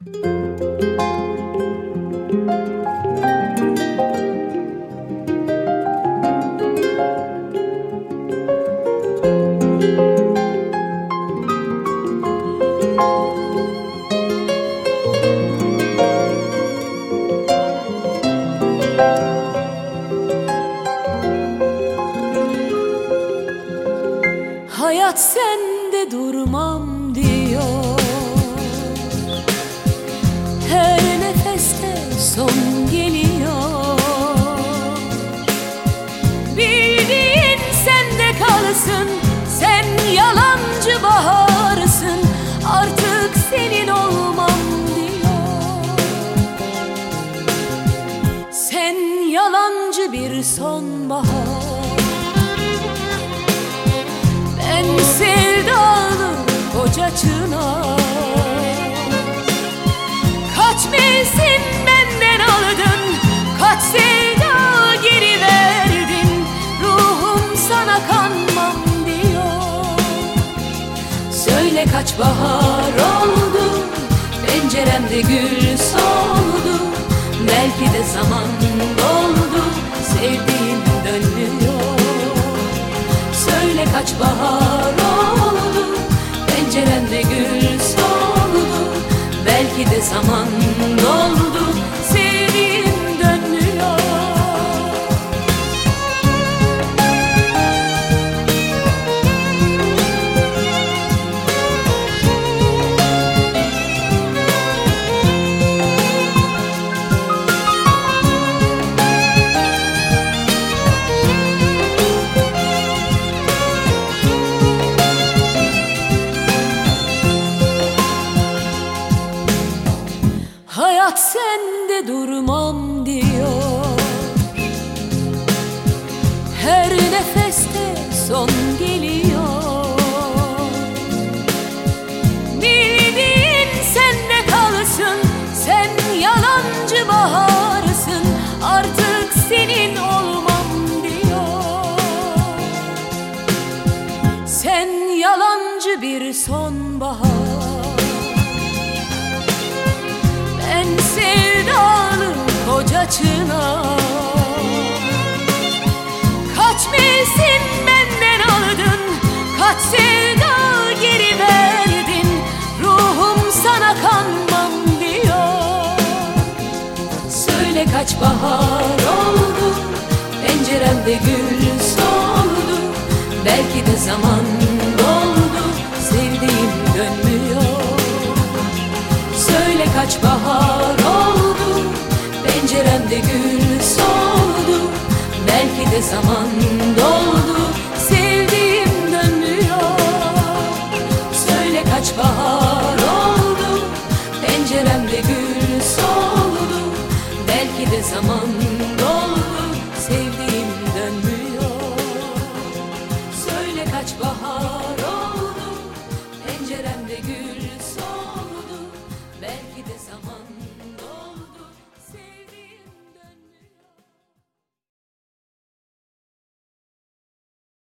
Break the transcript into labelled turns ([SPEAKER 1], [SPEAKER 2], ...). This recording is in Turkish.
[SPEAKER 1] Hayat sende durmam bir sonbahar. Ben sevdalı koca çınar. Kaç mevsim benden aldın Kaç sevda geri verdin. Ruhum sana kanmam diyor. Söyle kaç bahar oldu Penceremde gül soldu Belki de zaman doldu Sevdiğim dönmüyor Söyle kaç bahar oldu Penceremde gül soldu. Belki de zaman sende durmam diyor. Her nefeste son geliyor. Bildiğin sende kalsın Sen yalancı baharsın Artık senin olmam diyor. Sen yalancı bir sonbahar koca çınar Kaç mevsim benden aldın Kaç sevda geri verdin? Ruhum sana kanmam diyor. Söyle kaç bahar oldu Penceremde gül soldu. Belki de zaman doldu Sevdiğim dönmüyor. Söyle kaç bahar de gün soğudu Belki de zaman doldu. Sevdiğim dönmüyor. Söyle kaç bahar oldu? Penceremde gül soldu. Belki de zaman doldu. Sevdiğim dönmüyor. Söyle kaç bahar